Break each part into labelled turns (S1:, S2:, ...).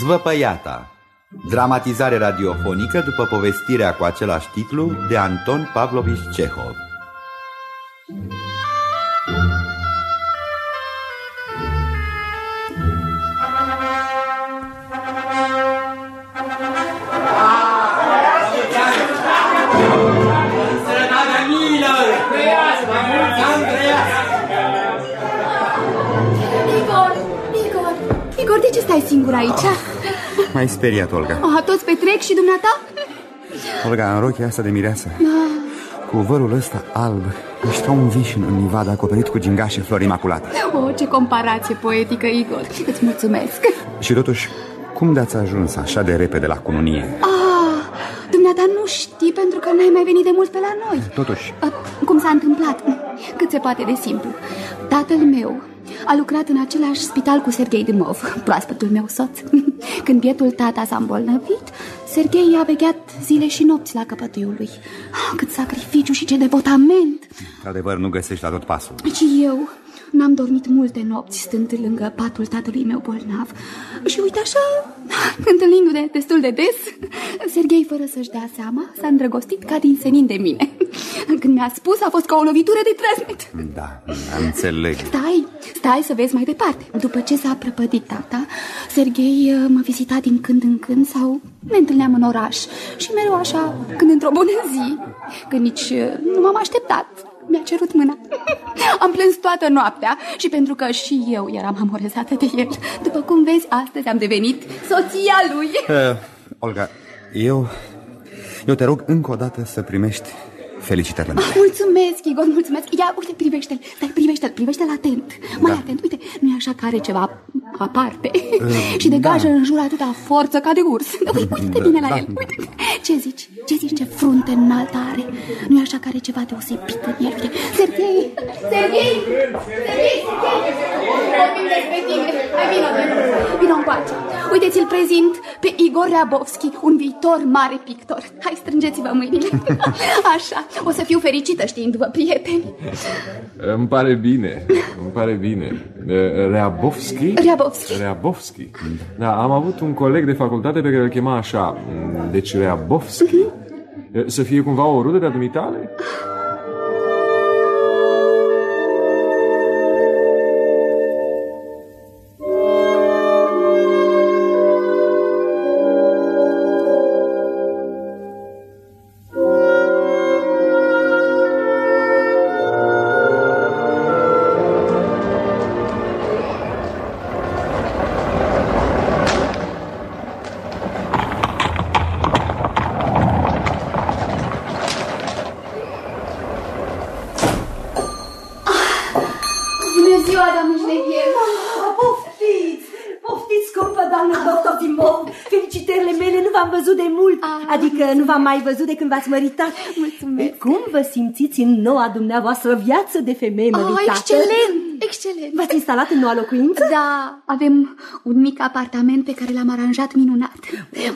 S1: Zvăpăiata. Dramatizare radiofonică după povestirea cu același titlu de Anton Pavlovich Cehov Mai speriat, Olga
S2: oh, Toți petrec și dumneata?
S1: Olga, în rochia asta de mireasă da. Cu vărul ăsta alb Ești ca un vișin în nivada acoperit cu gingașe flori imaculate
S2: Oh, ce comparație poetică, Igor Îți mulțumesc
S1: Și totuși, cum de-ați ajuns așa de repede la cununie?
S2: Ah, dumneata nu știi pentru că n-ai mai venit de mult pe la noi
S1: Totuși
S2: ah, Cum s-a întâmplat? Cât se poate de simplu Tatăl meu a lucrat în același spital cu Sergei Dymov, proaspătul meu soț. Când bietul tata s-a îmbolnăvit, Sergei a vegheat zile și nopți la căpătâiul lui. Ah, cât sacrificiu și ce devotament!
S1: Adevăr, nu găsești la tot pasul.
S2: Și eu n-am dormit multe nopți stând lângă patul tatălui meu bolnav. Și uite așa, întâlnindu-ne destul de des, Sergei, fără să-și dea seama, s-a îndrăgostit ca din senin de mine. Când mi-a spus, a fost ca o lovitură de trăsnet.
S1: Da, înțeleg.
S2: Stai, stai să vezi mai departe. După ce s-a prăpădit tata, Serghei uh, mă vizita din când în când sau ne întâlneam în oraș. Și mereu așa, când într-o bună zi, când nici uh, nu m-am așteptat, mi-a cerut mâna. Am plâns toată noaptea și pentru că și eu eram amorezată de el. După cum vezi, astăzi am devenit soția lui. Uh,
S1: Olga, eu... Eu te rog încă o dată să primești Felicitările mele.
S2: Ah, mulțumesc, Igor, mulțumesc. Ia, uite, privește-l, stai, privește-l, privește-l atent. Mai da. atent, uite, nu e așa că are ceva aparte uh, și degajă da. în jur atâta forță ca de urs. Uite, uite da, bine la da, el, uite. Ce zici? Ce zici ce frunte înaltă are? nu e așa că are ceva deosebit în el? Sergei! Sergei! Sergei! Vorbim despre tine. Hai, vină, vină încoace. Uite, ți-l prezint pe Igor Rabovski, un viitor mare pictor. Hai, strângeți-vă mâinile. Așa, o să fiu fericită știindu-vă prieteni.
S3: Îmi pare bine, îmi pare bine. Reabovski?
S2: Reabovski.
S3: Reabovski. Da, am avut un coleg de facultate pe care îl chema așa. Deci Reabovski. Uh-huh. Să fie cumva o rudă de-a dumitale?
S4: Nu v-am mai văzut de când v-ați măritat.
S2: Mulțumesc.
S4: Cum vă simțiți în noua dumneavoastră viață de femeie măritată?
S2: Oh, excelent, excelent.
S4: V-ați instalat în noua locuință?
S2: Da, avem un mic apartament pe care l-am aranjat minunat.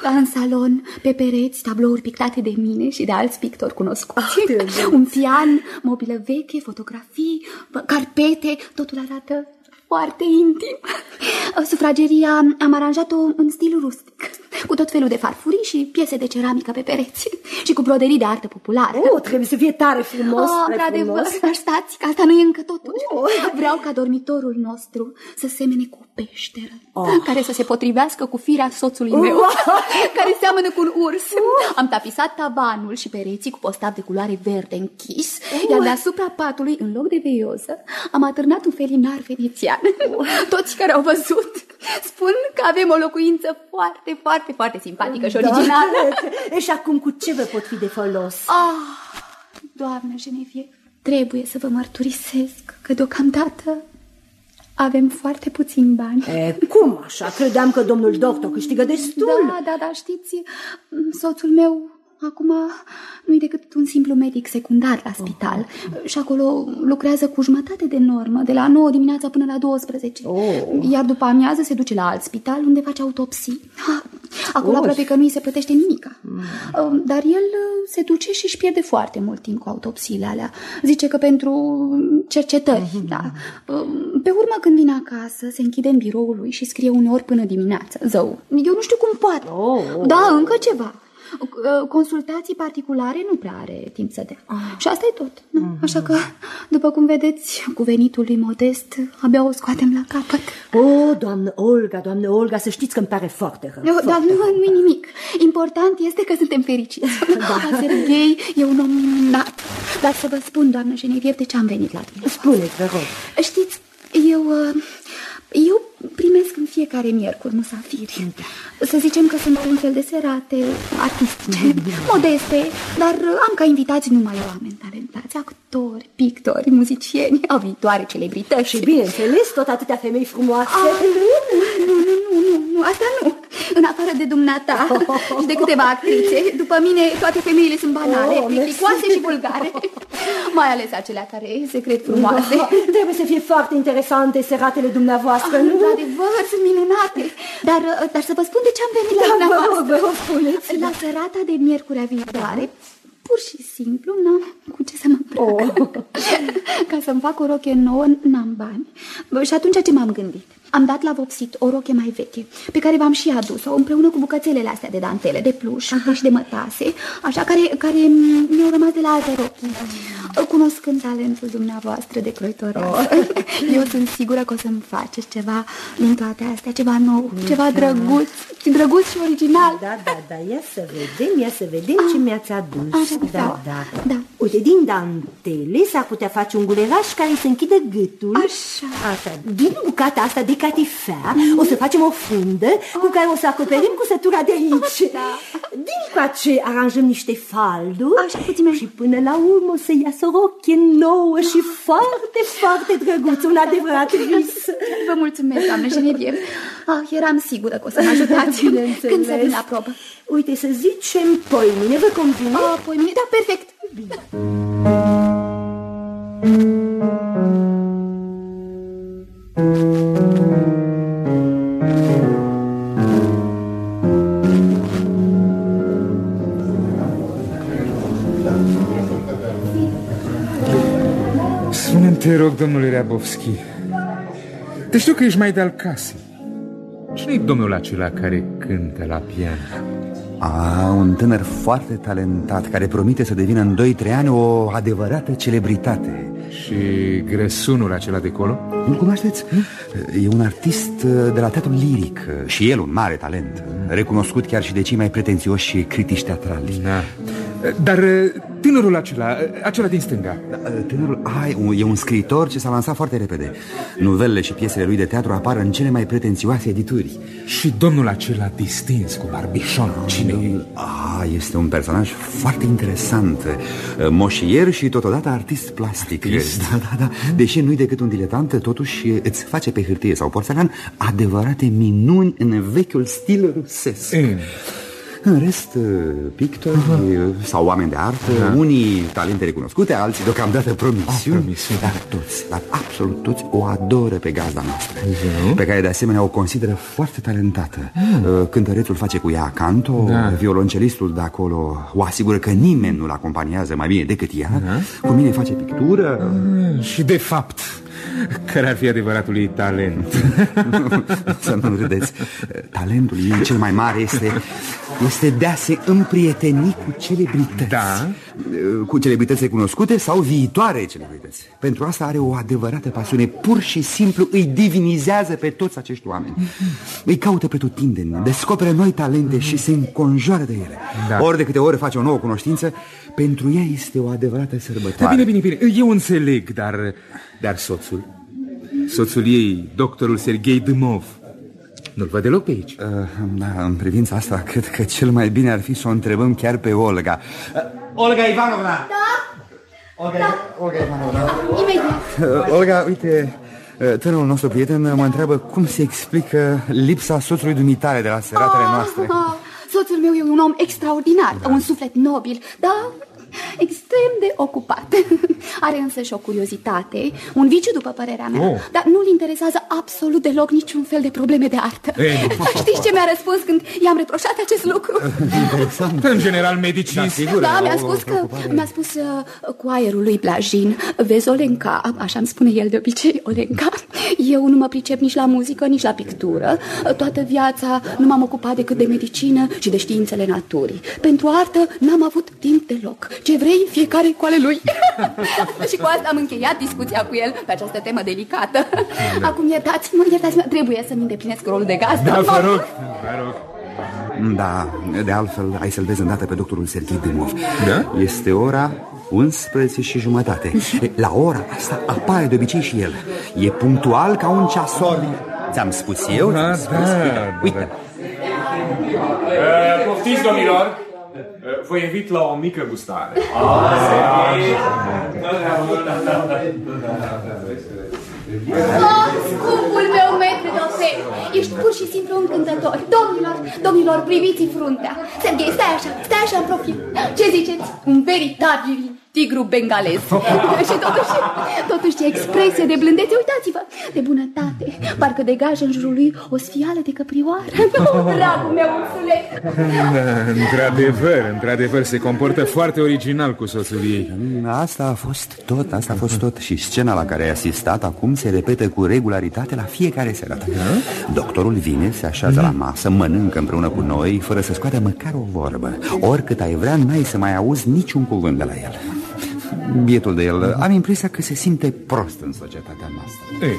S2: În salon, pe pereți, tablouri pictate de mine și de alți pictori cunoscuți. Oh, un pian, mobilă veche, fotografii, carpete, totul arată foarte intim. Sufrageria am aranjat-o în stil rustic cu tot felul de farfurii și piese de ceramică pe pereți și cu broderii de artă populară.
S4: Oh, trebuie să fie tare frumos. Oh,
S2: într-adevăr, stați, că asta nu e încă totul. Oh. Vreau ca dormitorul nostru să semene cu peșteră, oh. care să se potrivească cu firea soțului oh. meu, care seamănă cu un urs. Oh. Am tapisat tavanul și pereții cu postav de culoare verde închis, oh. iar deasupra patului, în loc de veioză, am atârnat un felinar venețian. Oh. Toți care au văzut spun că avem o locuință foarte, foarte, foarte simpatică și da. originală.
S4: Da. Și acum cu ce vă pot fi de folos?
S2: Ah, doamnă Genevieve, trebuie să vă mărturisesc că deocamdată avem foarte puțini bani.
S4: E, cum așa? Credeam că domnul doctor câștigă destul.
S2: Da, da, da, știți, soțul meu Acum nu-i decât un simplu medic secundar la spital oh. și acolo lucrează cu jumătate de normă, de la 9 dimineața până la 12. Oh. Iar după amiază se duce la alt spital unde face autopsii. Acolo oh. aproape că nu-i se plătește nimic. Mm. Dar el se duce și își pierde foarte mult timp cu autopsiile alea. Zice că pentru cercetări, mm -hmm. da. Pe urmă, când vine acasă, se închide în biroul lui și scrie uneori până dimineață. Zău, eu nu știu cum poate. Oh, oh, da, încă ceva. Uh, consultații particulare nu prea are timp să dea. Ah. Și asta e tot. Nu? Mm -hmm. Așa că, după cum vedeți, cu venitul lui modest, abia o scoatem la capăt.
S4: Oh, doamnă Olga, doamnă Olga, să știți că îmi pare foarte rău.
S2: Eu, dar nu, nu e nimic. Important este că suntem fericiți. Da. Serghei e un om minunat. Dar să vă spun, doamnă Genevieve, de ce am venit la tine.
S4: Spuneți, vă rog.
S2: Știți, eu... Uh, eu primesc în fiecare miercuri musafiri. Să zicem că sunt un fel de serate artistice, modeste, dar am ca invitați numai oameni talentați, actori, pictori, muzicieni, au viitoare celebrități.
S4: Și bineînțeles, tot atâtea femei frumoase. Ah,
S2: nu, nu, nu, nu, nu, nu, asta nu. În afară de dumneata și de câteva actrițe, după mine toate femeile sunt banale, oh, plicticoase și vulgare. Mai ales acelea care se cred frumoase. Oh,
S4: trebuie să fie foarte interesante seratele dumneavoastră, ah, nu?
S2: Într-adevăr, sunt minunate. Dar, dar să vă spun de ce am venit da, la dumneavoastră.
S4: Vă rog, spuneți.
S2: La serata de miercurea viitoare, pur și simplu n-am cu ce să mă îmbrac. Oh. Ca să-mi fac o roche nouă, n-am bani. Și atunci ce m-am gândit? Am dat la vopsit o roche mai veche, pe care v-am și adus-o, împreună cu bucățelele astea de dantele, de pluș Aha. și de mătase, așa, care, care mi-au rămas de la alte rochi. Cunoscând talentul dumneavoastră de croitoare, oh. eu sunt sigură că o să-mi faceți ceva din toate astea, ceva nou, da. ceva drăguț, drăguț și original.
S4: Da, da, da, ia să vedem, ia să vedem ah. ce mi-ați adus.
S2: Așa, da, da, da.
S4: Uite, din dantele s-ar putea face un guleraș care să închide gâtul.
S2: Așa.
S4: Așa. Din bucata asta de catifea mm. o să facem o fundă oh. cu care o să acoperim cusătura de aici. Da. Din coace aranjăm niște falduri
S2: Așa, puțin
S4: și până la urmă o să iasă o rochie nouă și foarte, foarte drăguț, un adevărat vis.
S2: Vă mulțumesc, doamne Genevieve. Ah, eram sigură că o să mă ajutați când să vin la probă.
S4: Uite, să zicem poimine, vă convine?
S2: Oh, poimine, da, perfect. Bine.
S1: Te rog, domnule Reabovski Te știu că ești mai de-al casei Cine-i domnul acela care cântă la pian?
S5: A, un tânăr foarte talentat Care promite să devină în 2-3 ani o adevărată celebritate
S1: Și gresunul acela de acolo?
S5: Nu-l cunoașteți? E un artist de la teatrul liric Și el un mare talent Recunoscut chiar și de cei mai pretențioși critici teatrali
S1: da. Dar tânărul acela, acela din stânga.
S5: Tânărul, ai, e un scriitor ce s-a lansat foarte repede. Nuvelele și piesele lui de teatru apar în cele mai pretențioase edituri.
S1: Și domnul acela distins cu barbișon, cine domnul,
S5: a, Este un personaj foarte interesant. Moșier și totodată artist plastic.
S1: Artist?
S5: Da, da, da. Deși nu-i decât un diletant, totuși îți face pe hârtie sau porțelan Adevărate minuni în vechiul stil rusesc. Mm. În rest, uh, pictori uh -huh. sau oameni de artă, da. unii talente recunoscute, alții deocamdată promisiuni,
S1: oh, promisiuni.
S5: dar toți, dar absolut toți o adoră pe gazda noastră, uh -huh. pe care de asemenea o consideră foarte talentată. Uh. Cântărețul face cu ea canto, da. violoncelistul de acolo o asigură că nimeni nu-l acompaniază mai bine decât ea, uh -huh. cu mine face pictură.
S1: Uh, și de fapt... Care ar fi adevăratul ei talent?
S5: Să nu râdeți. Talentul ei cel mai mare este, este de a se împrieteni cu celebrități.
S1: Da?
S5: Cu celebrități recunoscute sau viitoare celebrități. Pentru asta are o adevărată pasiune. Pur și simplu îi divinizează pe toți acești oameni. Îi caută pe tutindeni, descoperă noi talente și se înconjoară de ele. Da. Ori de câte ori face o nouă cunoștință, pentru ea este o adevărată sărbătoare.
S1: Da, bine, bine, bine. Eu înțeleg, dar, dar soțul? Soțul ei, doctorul Sergei Dымov. Nu-l văd deloc pe aici. Uh,
S5: da, în privința asta, cred că cel mai bine ar fi să o întrebăm chiar pe Olga. Uh, Olga Ivanovna!
S2: Da?
S5: Olga, da. Olga Ivanovna.
S2: Imediat.
S5: Uh, Olga, uite, uh, tânărul nostru prieten mă întreabă cum se explică lipsa soțului dumitare de la seratele ah, noastre.
S2: Ah, soțul meu e un om extraordinar, da. un suflet nobil, da? Extrem de ocupat. Are însă și o curiozitate, un viciu după părerea mea, oh. dar nu-l interesează absolut deloc niciun fel de probleme de artă. Ei, Știți ce mi-a răspuns când i-am reproșat acest lucru?
S3: Interesant. În general, medicii... Da,
S2: sigur, da mi-a spus că, mi-a spus uh, cu aerul lui Blajin, vezi, Olenca, așa îmi spune el de obicei, Olenca, eu nu mă pricep nici la muzică, nici la pictură. Toată viața nu m-am ocupat decât de medicină și de științele naturii. Pentru artă n-am avut timp deloc. Ce vrei, fiecare cu ale lui. și cu asta am încheiat discuția cu el pe această temă delicată. Da. Acum iertați-mă, iertați-mă, trebuie să-mi îndeplinesc rolul de gazdă.
S3: Da, vă rog, vă rog.
S5: Da, de altfel ai să-l vezi îndată pe doctorul Serghei Dâmov Da? Este ora 11 și jumătate La ora asta apare de obicei și el E punctual ca un ceasor Ți-am spus eu?
S3: Da, da,
S5: spus?
S3: da, Uite da. Uh, poftiți, domnilor uh, Vă invit la o mică gustare. Ah,
S2: Oh, scumpul meu metru de Ești pur și simplu încântător Domnilor, domnilor, priviți fruntea. Serghei, stai așa, stai așa în profil. Ce ziceți? Un veritabil tigru bengalez. și totuși, totuși ce expresie de blândețe, uitați-vă, de bunătate. Parcă degajă în jurul lui o sfială de căprioară. Dragul meu, ursuleț!
S3: Da, într-adevăr, într-adevăr, se comportă foarte original cu soțul ei.
S5: Asta a fost tot, asta a fost tot. Și scena la care ai asistat acum se repetă cu regularitate la fiecare seară. Doctorul vine, se așează la masă, mănâncă împreună cu noi, fără să scoată măcar o vorbă. Oricât ai vrea, n-ai să mai auzi niciun cuvânt de la el. Bietul de el, am impresia că se simte prost în societatea noastră. Ei.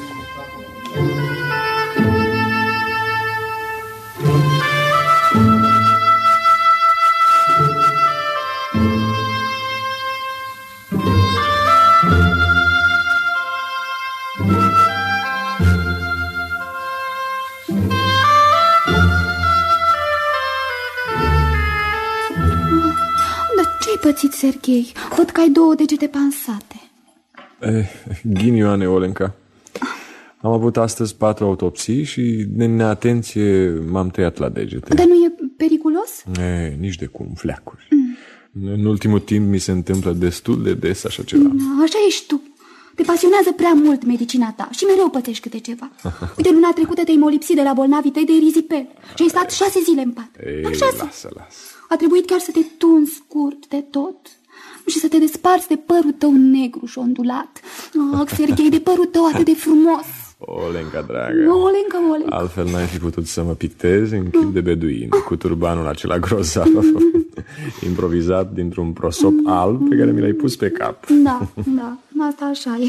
S2: Pățit, Serghei? Văd că ai două degete pansate.
S3: Eh, ghinioane, Olenca. Am avut astăzi patru autopsii și de neatenție m-am tăiat la degete.
S2: Dar nu e periculos?
S3: E, eh, nici de cum, fleacuri. Mm. În ultimul timp mi se întâmplă destul de des așa ceva.
S2: Da, așa ești tu. Te pasionează prea mult medicina ta și mereu pătești câte ceva. Uite, luna trecută te-ai molipsit de la bolnavii tăi de rizipel și ai stat șase zile în pat.
S3: Ei, șase. lasă, lasă.
S2: A trebuit chiar să te tun scurt de tot și să te desparți de părul tău negru și ondulat. Ah, Serghei, de părul tău atât de frumos.
S3: Olenca, dragă.
S2: Olenca, Olenca.
S3: Altfel n-ai fi putut să mă pictezi în chip de beduin, cu turbanul acela grozav, improvizat dintr-un prosop alb pe care mi l-ai pus pe cap.
S2: Da, da, asta așa e.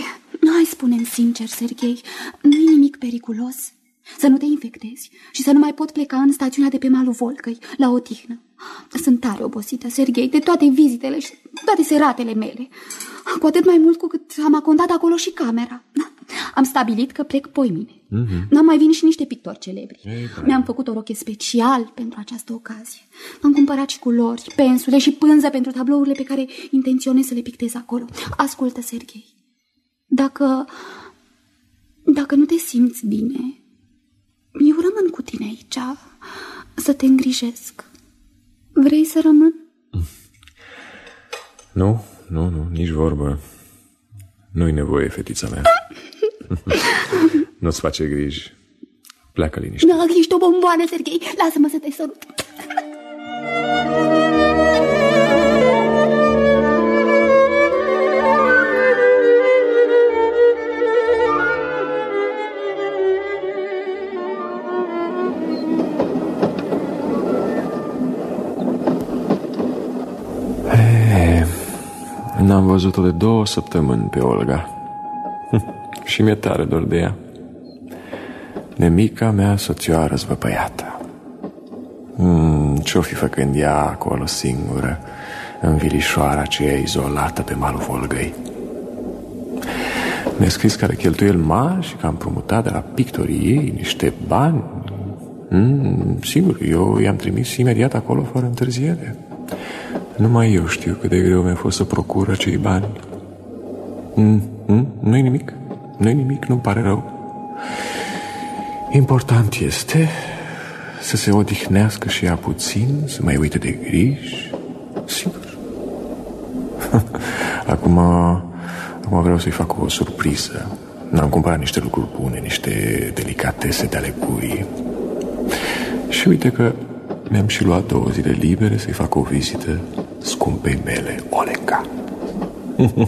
S2: Hai, spune sincer, Serghei, nu e nimic periculos? Să nu te infectezi și să nu mai pot pleca în stațiunea de pe malul Volcăi, la o tihnă. Sunt tare obosită, Serghei, de toate vizitele și toate seratele mele. Cu atât mai mult cu cât am acontat acolo și camera. Am stabilit că plec poimine. Mm-hmm. N-am mai venit și niște pictori celebri. Da. Mi-am făcut o roche special pentru această ocazie. Am cumpărat și culori, pensule și pânză pentru tablourile pe care intenționez să le pictez acolo. Ascultă, Serghei, dacă... dacă nu te simți bine, eu rămân cu tine aici să te îngrijesc. Vrei să rămân?
S3: Nu, nu, nu, nici vorbă. Nu-i nevoie, fetița mea. Nu-ți face griji. Pleacă liniște.
S2: Da, ești o bomboană, Serghei. Lasă-mă să te sărut.
S3: N-am văzut-o de două săptămâni pe Olga. și mi-e tare dor de ea. De mica mea soțioară zvăpăiată. Mm, ce-o fi făcând ea acolo singură, în vilișoara aceea izolată pe malul Volgăi? Mi-a scris că are cheltuieli mari și că am promutat de la pictorii ei niște bani. Mm, sigur, eu i-am trimis imediat acolo fără întârziere. Numai eu știu cât de greu mi-a fost să procur acei bani. Mm, mm, nu-i nimic, nu-i nimic, nu-mi pare rău. Important este să se odihnească și ea puțin, să mai uite de griji. Sigur. Acum, acum vreau să-i fac o surpriză. N-am cumpărat niște lucruri bune, niște delicatese de ale gurii. Și uite că mi-am și luat două zile libere să-i fac o vizită scumpei mele, Olenka.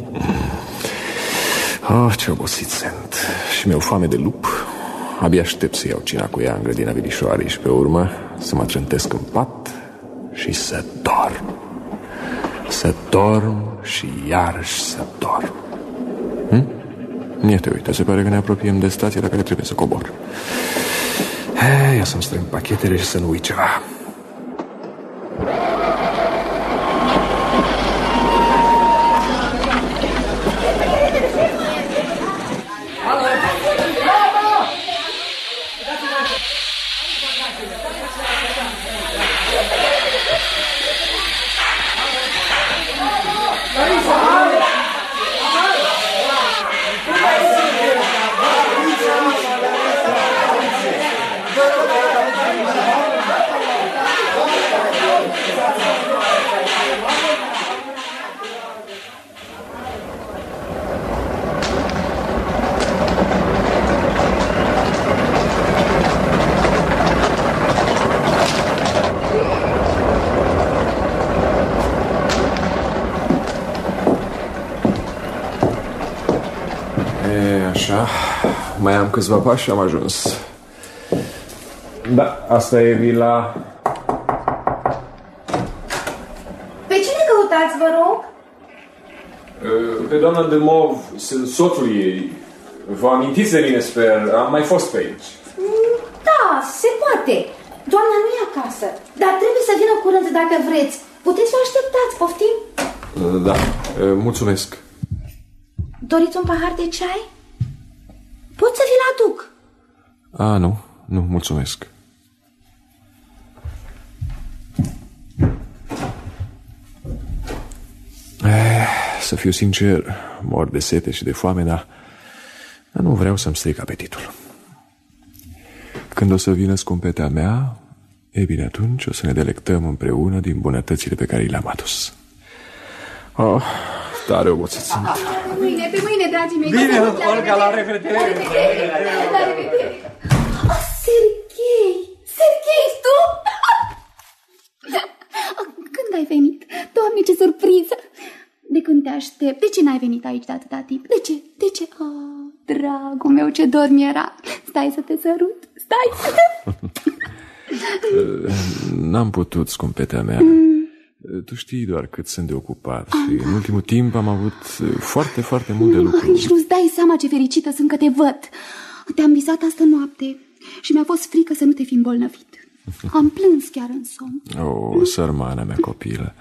S3: ah, ce obosit sunt. Și mi-au foame de lup. Abia aștept să iau cina cu ea în grădina Vilișoarei și pe urmă să mă trântesc în pat și să dorm. Să dorm și iarăși să dorm. Hm? Iată, uite, se pare că ne apropiem de stația la care trebuie să cobor. Ia să-mi strâng pachetele și să nu uit ceva. Mai am câțiva pași și am ajuns. Da, asta e vila...
S4: Pe cine căutați, vă rog?
S3: Pe doamna de Mov, sunt soțul ei. Vă amintiți de mine, sper? Am mai fost pe aici.
S4: Da, se poate. Doamna nu e acasă, dar trebuie să vină curând dacă vreți. Puteți să o așteptați, poftim?
S3: Da, mulțumesc.
S4: Doriți un pahar de ceai?
S3: A, nu, nu, mulțumesc. Eh, să fiu sincer, mor de sete și de foame, dar, dar nu vreau să-mi stric apetitul. Când o să vină scumpetea mea, e bine, atunci o să ne delectăm împreună din bunătățile pe care le-am adus. Oh, Tare obosit sunt.
S2: Pe mâine, pe mâine, dragii mei.
S1: Bine, Olga, la revedere.
S2: La revedere. Oh, Serghei! Serghei, tu? Când ai venit? Doamne, ce surpriză! De când te aștept? De ce n-ai venit aici de atâta timp? De ce? De ce? Oh, dragul meu, ce dor mi-era. Stai să te sărut. Stai.
S3: N-am putut, scumpetea mea. Mm. Tu știi doar cât sunt de ocupat și în ultimul timp am avut foarte, foarte mult de lucru.
S2: Nici nu-ți dai seama ce fericită sunt că te văd. Te-am visat astă noapte și mi-a fost frică să nu te fi îmbolnăvit. Am plâns chiar în somn.
S3: O, sărmana mea copilă.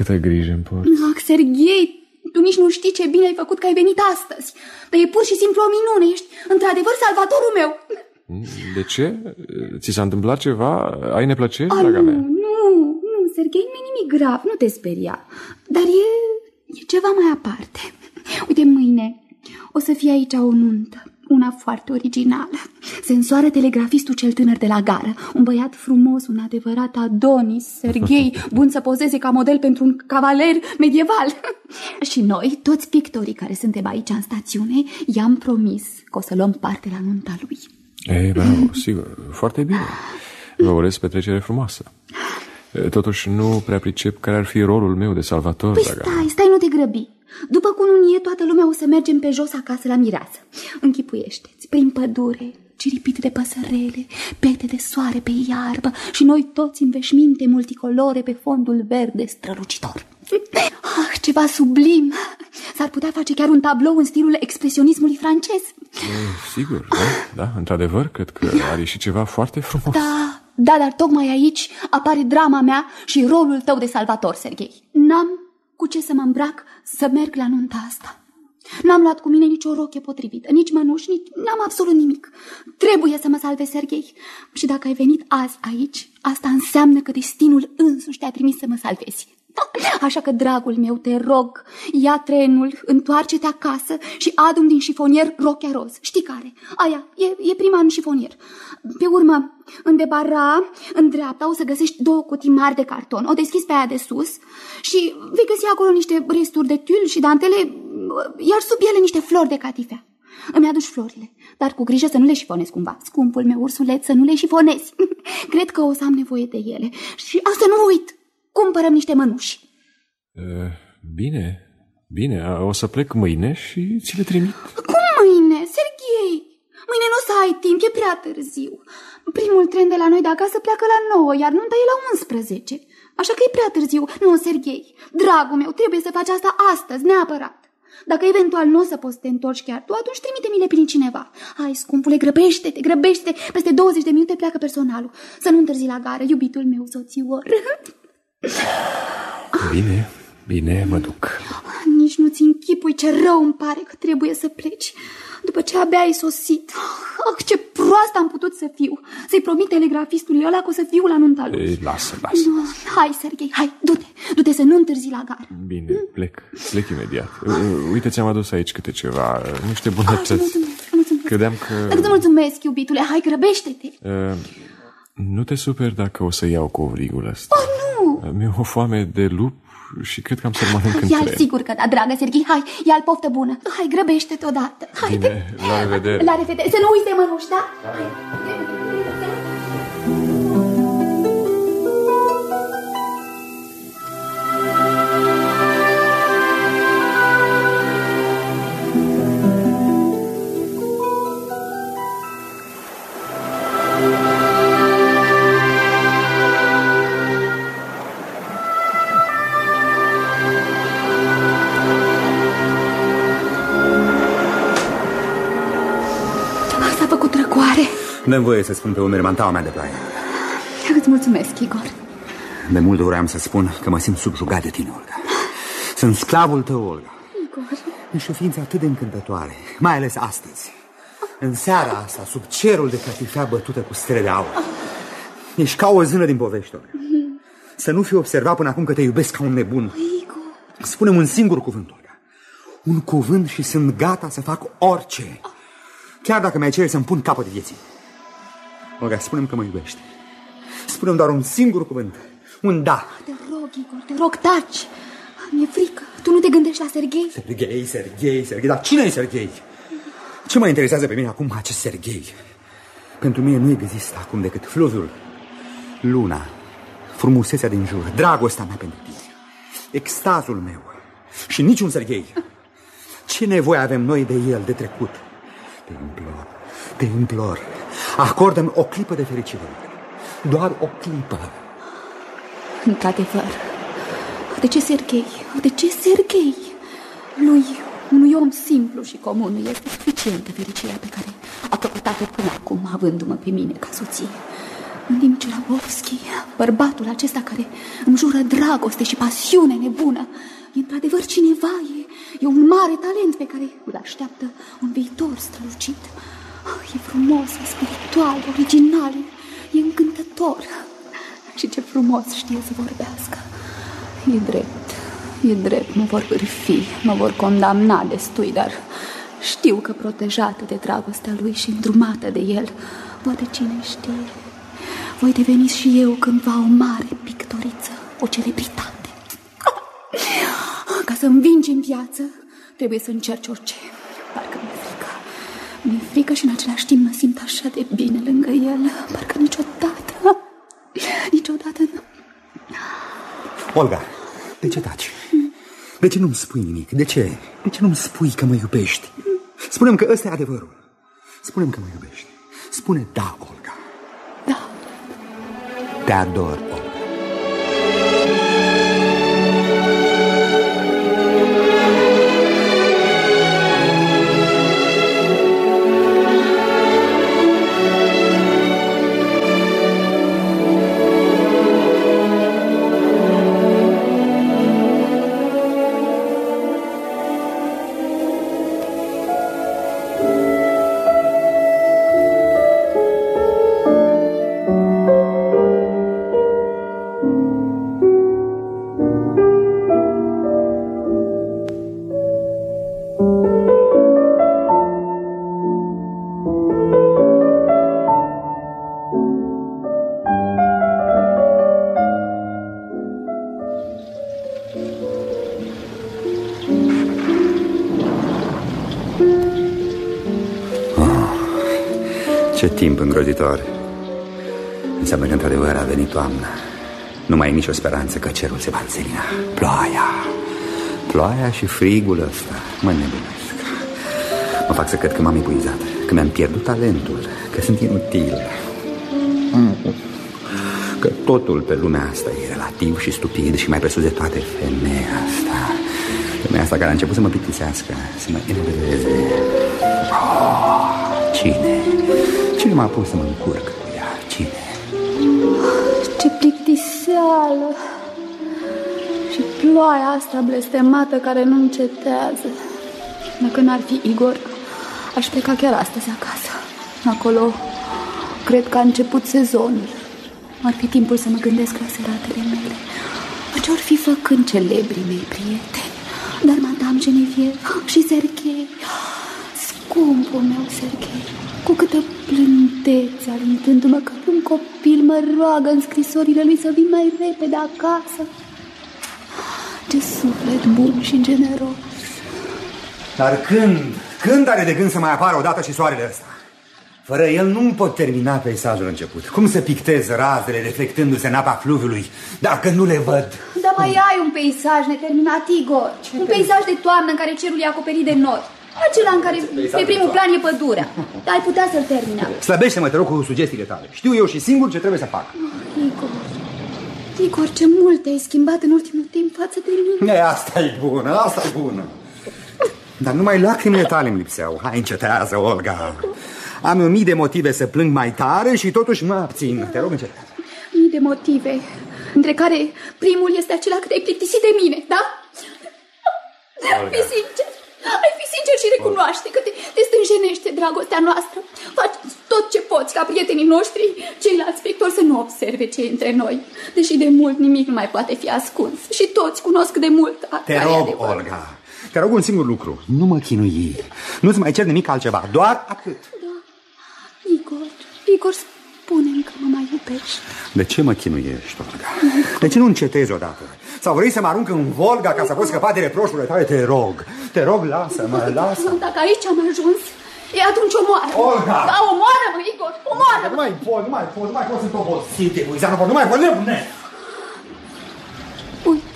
S3: Câtă grijă îmi porți.
S2: Ah, Serghei, tu nici nu știi ce bine ai făcut că ai venit astăzi. Dar e pur și simplu o minune. Ești într-adevăr salvatorul meu.
S3: De ce? Ți s-a întâmplat ceva? Ai neplăceri, draga mea?
S2: Nu, Serghei, nu e nimic grav, nu te speria. Dar e, e ceva mai aparte. Uite, mâine o să fie aici o nuntă, una foarte originală. Sensoară telegrafistul cel tânăr de la gară, un băiat frumos, un adevărat Adonis, Serghei, bun să pozeze ca model pentru un cavaler medieval. Și noi, toți pictorii care suntem aici în stațiune, i-am promis că o să luăm parte la nunta lui.
S3: Ei, bravo, sigur, foarte bine. Vă urez petrecere frumoasă. Totuși nu prea pricep care ar fi rolul meu de salvator,
S2: Păi stai, stai, nu te grăbi. După cununie, toată lumea o să mergem pe jos acasă la mireasă. Închipuiește-ți, prin pădure, ciripit de păsărele, pete de soare pe iarbă și noi toți în veșminte multicolore pe fondul verde strălucitor. Ah, ceva sublim! S-ar putea face chiar un tablou în stilul expresionismului francez.
S3: E, sigur, da, da, într-adevăr, cred că are și ceva foarte frumos.
S2: Da, da, dar tocmai aici apare drama mea și rolul tău de salvator, Serghei. N-am cu ce să mă îmbrac să merg la nunta asta. N-am luat cu mine nicio roche potrivită, nici mănuși, nici... n-am absolut nimic. Trebuie să mă salve, Serghei. Și dacă ai venit azi aici, asta înseamnă că destinul însuși te-a trimis să mă salvezi. Așa că, dragul meu, te rog, ia trenul, întoarce-te acasă și adu din șifonier rochea roz. Știi care? Aia, e, e prima în șifonier. Pe urmă, în debara, în dreapta, o să găsești două cutii mari de carton. O deschizi pe aia de sus și vei găsi acolo niște resturi de tul și dantele, iar sub ele niște flori de catifea. Îmi aduci florile, dar cu grijă să nu le șifonezi cumva. Scumpul meu ursuleț, să nu le șifonezi. Cred că o să am nevoie de ele. Și asta nu uit, cumpărăm niște mănuși.
S3: Uh, bine, bine, o să plec mâine și ți le trimit.
S2: Cum mâine, Serghei? Mâine nu o să ai timp, e prea târziu. Primul tren de la noi de acasă pleacă la 9, iar nunta e la 11. Așa că e prea târziu. Nu, Serghei, dragul meu, trebuie să faci asta astăzi, neapărat. Dacă eventual nu o să poți să te întorci chiar tu, atunci trimite-mi-le prin cineva. Hai, scumpule, grăbește-te, grăbește-te. Peste 20 de minute pleacă personalul. Să nu întârzi la gară, iubitul meu soțior.
S3: Bine, bine, mă duc.
S2: Nici nu-ți închipui ce rău îmi pare că trebuie să pleci. După ce abia ai sosit. Ah, ce proastă am putut să fiu. Să-i promit telegrafistului ăla că o să fiu la nunta lui.
S3: Ei, lasă, lasă. No,
S2: hai, Sergei, hai, du-te. Du-te să nu întârzi la gar.
S3: Bine, plec. Plec imediat. Uite, ți-am adus aici câte ceva, niște bunătăți. Ah, mulțumesc, mulțumesc. Credeam că...
S2: Îți mulțumesc, iubitule. Hai, grăbește-te. Uh,
S3: nu te superi dacă o să iau covrigul ăsta.
S2: Oh, nu!
S3: Mi-e o foame de lup și cred că am să mănânc în
S2: Ia-l sigur că da, dragă Serghii, hai, ia-l poftă bună. Hai, grăbește-te odată. Hai,
S3: Bine, la revedere.
S2: La revedere. Să nu uiți de mănuși, da? Hai.
S5: Dă-mi voie să spun pe umeri mantaua mea de ploaie.
S2: Îți mulțumesc, Igor.
S5: De mult vreau să spun că mă simt subjugat de tine, Olga. Sunt sclavul tău, Olga.
S2: Igor.
S5: Ești o ființă atât de încântătoare, mai ales astăzi. În seara asta, sub cerul de catifea bătută cu stele de aur. Ești ca o zână din povești, Olga. Să nu fi observat până acum că te iubesc ca un nebun.
S2: Igor.
S5: Spune-mi un singur cuvânt, Olga. Un cuvânt și sunt gata să fac orice. Chiar dacă mi-ai cere să-mi pun capăt vieții. Olga, spune-mi că mă iubești. Spune-mi doar un singur cuvânt. Un da.
S2: Te rog, Igor, te rog, taci. Mi-e frică. Tu nu te gândești la Serghei?
S5: Serghei, Serghei, Serghei. Dar cine e Serghei? Ce mă interesează pe mine acum acest Serghei? Pentru mine nu există acum decât fluviul, luna, frumusețea din jur, dragostea mea pentru tine, extazul meu și niciun Serghei. Ce nevoie avem noi de el, de trecut? Te implor, te implor, Acordă-mi o clipă de fericire. Doar o clipă.
S2: Într-adevăr. De ce Serghei? De ce Serghei? Lui, unui om simplu și comun, nu este suficientă fericirea pe care a căpătat-o până acum, avându-mă pe mine ca soție. În timp ce Rabovski, bărbatul acesta care îmi jură dragoste și pasiune nebună, e într-adevăr cineva, e, e un mare talent pe care îl așteaptă un viitor strălucit. Oh, e frumos, e spiritual, original, e încântător. Și ce frumos știe să vorbească. E drept, e drept, mă vor bârfi, mă vor condamna destui, dar știu că protejată de dragostea lui și îndrumată de el, poate cine știe, voi deveni și eu cândva o mare pictoriță, o celebritate. Ca să învingi în viață, trebuie să încerci orice. Parcă mi-e frică. Mi-e frică și în același timp mă simt așa de bine lângă el, parcă niciodată, niciodată nu.
S5: Olga, de ce taci? De ce nu-mi spui nimic? De ce? De ce nu-mi spui că mă iubești? Spune-mi că ăsta e adevărul. Spune-mi că mă iubești. Spune da, Olga.
S2: Da.
S5: Te ador, Olga. Timp îngrozitor. Înseamnă că într-adevăr a venit toamna. Nu mai e nicio speranță că cerul se va înselina. Ploaia. Ploaia și frigul ăsta. Mă nebunesc. Mă fac să cred că m-am epuizat Că mi-am pierdut talentul Că sunt inutil. Că totul pe lumea asta e relativ și stupid Și mai presus de toate femeia asta. Femeia asta care a început să mă plictisească Să mă enerveze. Oh, Cine? Cine m-a pus să mă încurc? Cu ea? Cine?
S2: Ce plictiseală. Și ploaia asta blestemată care nu încetează. Dacă n-ar fi Igor Aș pleca chiar astăzi acasă. Acolo cred că a început sezonul. Ar fi timpul să mă gândesc la seratele mele. Ce-or fi făcând celebrii mei prieteni? Dar Madame Genevieve și Serghei. Scumpul meu Serghei Cu câtă plântețe alintându-mă că un copil mă roagă în scrisorile lui să vin mai repede acasă Ce suflet bun și generos
S5: Dar când? Când are de gând să mai apară odată și soarele ăsta? Fără el nu pot termina peisajul început. Cum să pictez razele reflectându-se în apa fluviului dacă nu le văd?
S2: Dar mai ai un peisaj neterminat, Igor. Ce un peisaj de toamnă în care cerul e acoperit de nori. Acela în care pe primul plan e pădurea. Dar ai putea să-l termina.
S5: Slăbește-mă, te rog, cu sugestiile tale. Știu eu și singur ce trebuie să fac.
S2: Igor, Igor, ce mult te-ai schimbat în ultimul timp față de mine.
S5: E, asta e bună, asta e bună. Dar numai lacrimile tale îmi lipseau. Hai, încetează, Olga. Am un mii de motive să plâng mai tare și totuși mă abțin. Te rog, încetează.
S2: Mii de motive, între care primul este acela că te-ai plictisit de mine, da? Olga. Fi sincer, ai fi sincer și recunoaște că te, te stânjenește dragostea noastră. Faci tot ce poți ca prietenii noștri, ceilalți pictori, să nu observe ce e între noi. Deși de mult nimic nu mai poate fi ascuns. Și toți cunosc de mult.
S5: Te rog, Olga, te rog un singur lucru. Nu mă chinui. Nu-ți mai cer nimic altceva, doar atât.
S2: Da. Igor, Igor, spune că mă mai iubești.
S5: De ce mă chinuiești, Olga? De ce nu încetezi odată? Sau vrei să mă arunc în Volga ca să poți scăpa de reproșurile tale? Te rog, te rog, lasă-mă, lasă -mă.
S2: Dacă aici am ajuns, e atunci omoară.
S5: Olga!
S2: Da, omoară-mă, Igor, omoară -mă.
S5: Nu mai pot, nu mai pot, nu mai pot, sunt obosit, egoizat, nu pot, nu mai pot, nebune!
S2: Uite,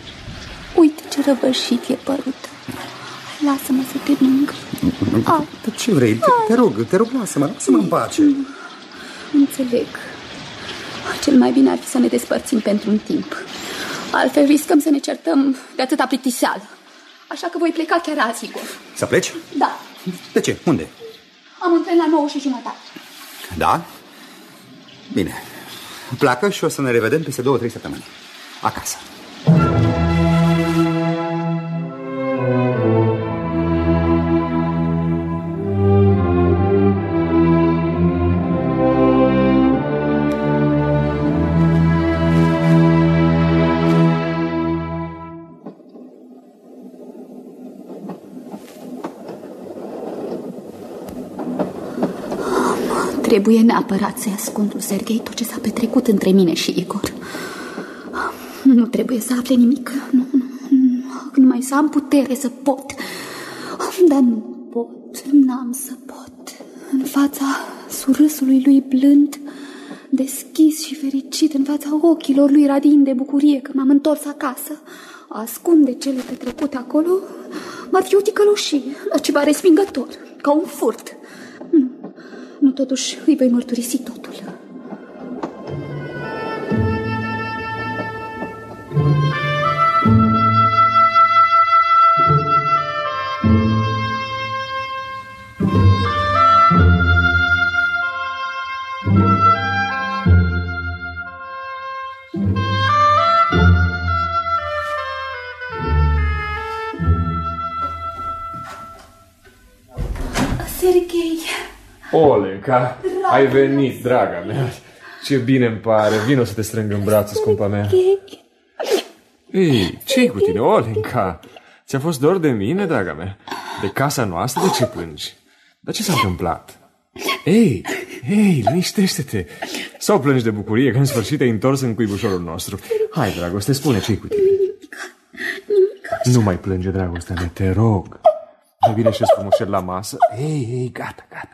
S2: uite ce răvășit e părul tău. Lasă-mă să te mâng.
S5: Dar ce vrei? Te, te rog, te rog, lasă-mă, lasă-mă în pace.
S2: Înțeleg. Cel mai bine ar fi să ne despărțim pentru un timp. Altfel riscăm să ne certăm de atâta plictiseală. Așa că voi pleca chiar azi, Igor.
S5: Să pleci?
S2: Da.
S5: De ce? Unde?
S2: Am un tren la 9 și jumătate.
S5: Da? Bine. Pleacă și o să ne revedem peste două, trei săptămâni. Acasă.
S2: Trebuie neapărat să-i ascund lui Serghei tot ce s-a petrecut între mine și Igor. Nu trebuie să afle nimic. Nu, nu, nu. Numai să am putere să pot. Dar nu pot. N-am să pot. În fața surâsului lui blând, deschis și fericit, în fața ochilor lui radind de bucurie că m-am întors acasă, a ascunde cele petrecute acolo, m-ar fi o ticăloșie, ceva respingător, ca un furt. Nu, nu totuși îi voi mărturisi totul.
S3: Olenca, ai venit, draga mea. Ce bine îmi pare. Vino să te strâng în brațe, scumpa mea.
S2: Serghei.
S3: Ei, ce cu tine, Olenca? Ți-a fost dor de mine, draga mea? De casa noastră? De ce plângi? Dar ce s-a întâmplat? Ei, ei, liniștește-te. Sau plângi de bucurie că în sfârșit ai întors în cuibușorul nostru? Hai, dragoste, spune ce cu tine. Nu mai plânge, dragostea mea, te rog. Mai bine și frumușel la masă. Ei, ei, gata, gata, gata.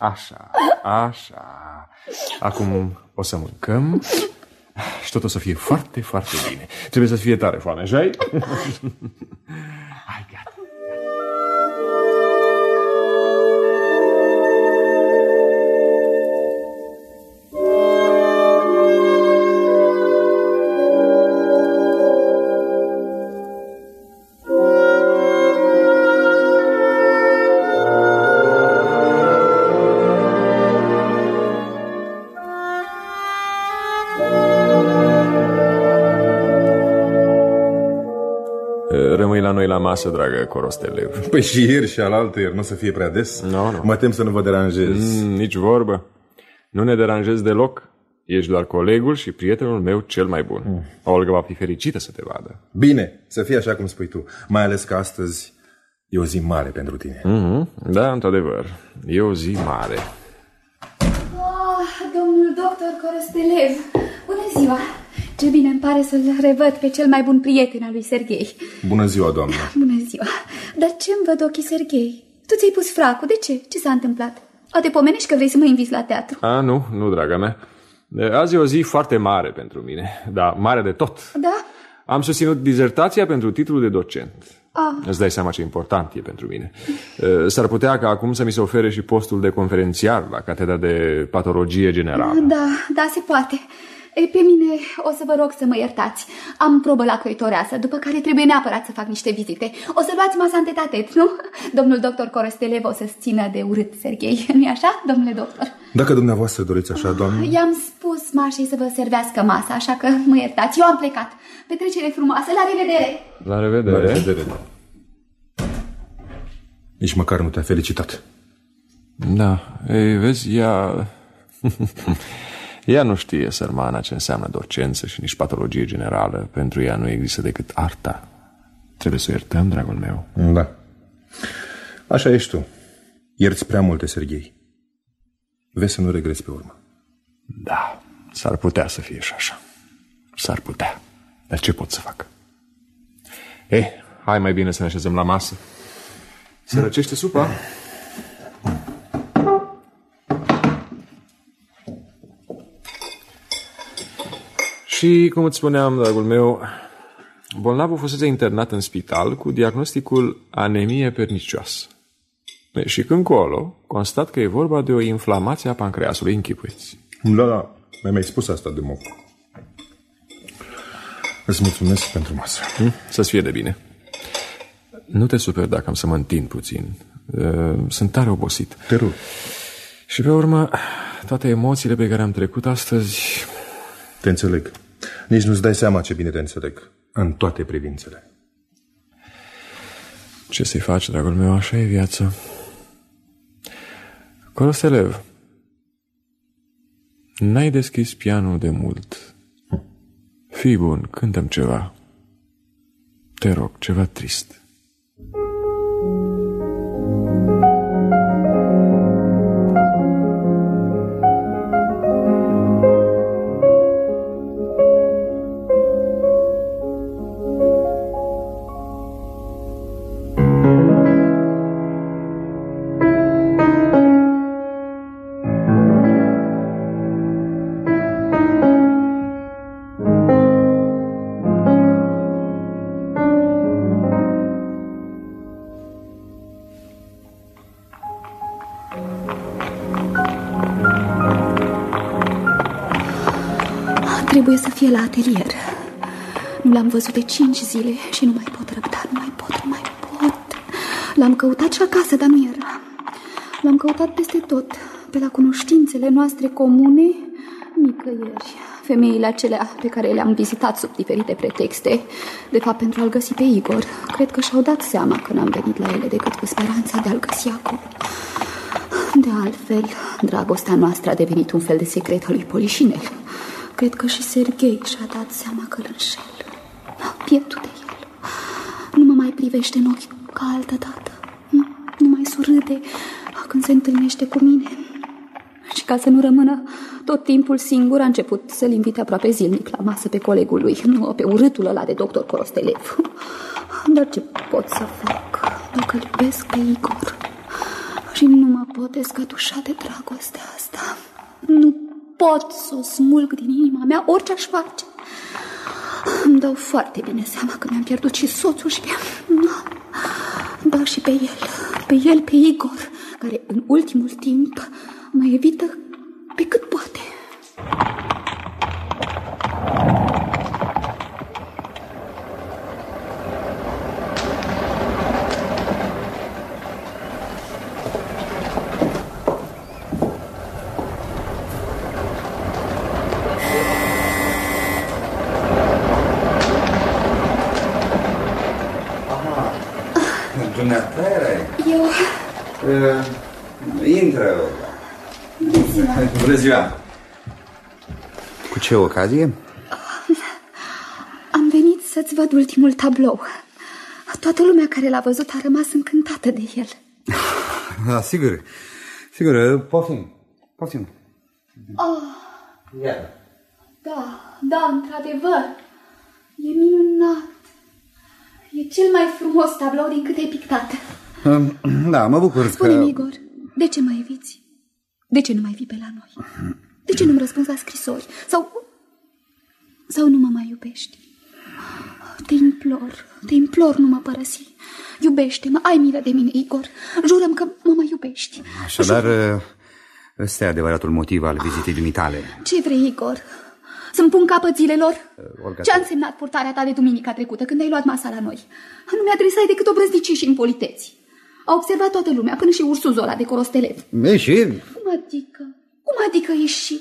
S3: Așa. Așa. Acum o să mâncăm și tot o să fie foarte, foarte bine. Trebuie să fie tare foame, așa Hai, gata. Masă, dragă Corostelev.
S6: Păi și ieri și alaltă ieri, nu o să fie prea des?
S3: Nu, no, nu. No.
S6: Mă tem să nu vă deranjez.
S3: Mm, nici vorbă. Nu ne deranjez deloc. Ești doar colegul și prietenul meu cel mai bun. Mm. Olga va fi fericită să te vadă.
S6: Bine, să fie așa cum spui tu. Mai ales că astăzi e o zi mare pentru tine.
S3: Mm-hmm. Da, într-adevăr. E o zi mare.
S2: Oh, domnul doctor Corostelev, bună ziua! Ce bine îmi pare să-l revăd pe cel mai bun prieten al lui Serghei.
S6: Bună ziua, doamnă.
S2: Bună ziua. Dar ce-mi văd ochii Serghei? Tu ți-ai pus fracul, de ce? Ce s-a întâmplat? O te pomenești că vrei să mă inviți la teatru?
S3: A, nu, nu, draga mea. Azi e o zi foarte mare pentru mine, da, mare de tot.
S2: Da?
S3: Am susținut dizertația pentru titlul de docent. Ah. Îți dai seama ce important e pentru mine. S-ar putea ca acum să mi se ofere și postul de conferențiar la catedra de patologie generală.
S2: Da, da, se poate. E, pe mine o să vă rog să mă iertați. Am probă la croitoreasă, după care trebuie neapărat să fac niște vizite. O să luați masa în tetatet, nu? Domnul doctor Corostelev o să-ți țină de urât, Serghei. nu așa, domnule doctor?
S6: Dacă dumneavoastră doriți așa, doamnă...
S2: I-am spus Mașei să vă servească masa, așa că mă iertați. Eu am plecat. Petrecere frumoasă, la revedere!
S3: La revedere!
S6: La revedere! Nici măcar nu te-a felicitat.
S3: Da, ei, vezi, ea... Ea nu știe, sărmana, ce înseamnă docență și nici patologie generală. Pentru ea nu există decât arta. Trebuie să o iertăm, dragul meu.
S6: Da. Așa ești tu. Ierți prea multe, Serghei. Vezi să nu regreți pe urmă.
S3: Da, s-ar putea să fie și așa. S-ar putea. Dar ce pot să fac? Eh, hai mai bine să ne așezăm la masă. Se răcește supa? Și, cum îți spuneam, dragul meu, bolnavul fusese internat în spital cu diagnosticul anemie pernicioasă. Și când colo, constat că e vorba de o inflamație a pancreasului, închipuiți.
S6: Da, da, mi-ai spus asta de mult. Îți mulțumesc pentru masă.
S3: Hm? Să-ți fie de bine. Nu te super dacă am să mă întind puțin. Sunt tare obosit.
S6: Te rog.
S3: Și pe urmă, toate emoțiile pe care am trecut astăzi...
S6: Te înțeleg. Nici nu-ți dai seama ce bine te înțeleg. În toate privințele.
S3: Ce să-i faci, dragul meu, așa e viața. Corostelev, n-ai deschis pianul de mult. Fii bun, cântăm ceva. Te rog, ceva trist.
S2: Atelier. Nu l-am văzut de cinci zile și nu mai pot răbda, nu mai pot, nu mai pot. L-am căutat și acasă, dar nu era. L-am căutat peste tot, pe la cunoștințele noastre comune, nicăieri. Femeile acelea pe care le-am vizitat sub diferite pretexte, de fapt pentru a-l găsi pe Igor, cred că și-au dat seama că n-am venit la ele decât cu speranța de a-l găsi acum. De altfel, dragostea noastră a devenit un fel de secret al lui Polișinel. Cred că și Serghei și-a dat seama că îl înșel. Pietul de el. Nu mă mai privește în ochi ca altă dată. Nu mai surâde când se întâlnește cu mine. Și ca să nu rămână tot timpul singur, a început să-l invite aproape zilnic la masă pe colegul lui, nu pe urâtul ăla de doctor Corostelev. Dar ce pot să fac dacă îl iubesc pe Igor? Și nu mă pot descătușa de dragostea asta. Nu pot să o smulg din inima mea orice aș face. Îmi dau foarte bine seama că mi-am pierdut și soțul și pe... Da, și pe el, pe el, pe Igor, care în ultimul timp mă evită pe cât poate.
S5: Dumneata erai?
S2: Eu...
S5: Uh, intră. Bună ziua. Cu ce ocazie?
S2: Am venit să-ți văd ultimul tablou. Toată lumea care l-a văzut a rămas încântată de el.
S5: Da, sigur. Sigur, poftim. Poftim.
S2: Oh,
S5: Iată.
S2: da, da, într-adevăr. E minunat. E cel mai frumos tablou din câte ai pictat.
S5: Um, Da, mă bucur
S2: Spune-mi,
S5: că...
S2: Igor, de ce mă eviți? De ce nu mai vii pe la noi? De ce nu-mi răspunzi la scrisori? Sau... Sau nu mă mai iubești? Te implor, te implor, nu mă părăsi. Iubește-mă, ai milă de mine, Igor. Jurăm că mă mai iubești.
S5: Așadar, uh, ăsta e adevăratul motiv al vizitei dumitale.
S2: Ce vrei, Igor? Să-mi pun capăt zilelor?
S5: Olga,
S2: Ce a însemnat purtarea ta de duminica trecută când ai luat masa la noi? Nu mi-adresai decât obrăznicii și impoliteți. A observat toată lumea, până și ursuzul ăla de corostelev.
S5: E, și
S2: Cum adică? Cum adică ieși?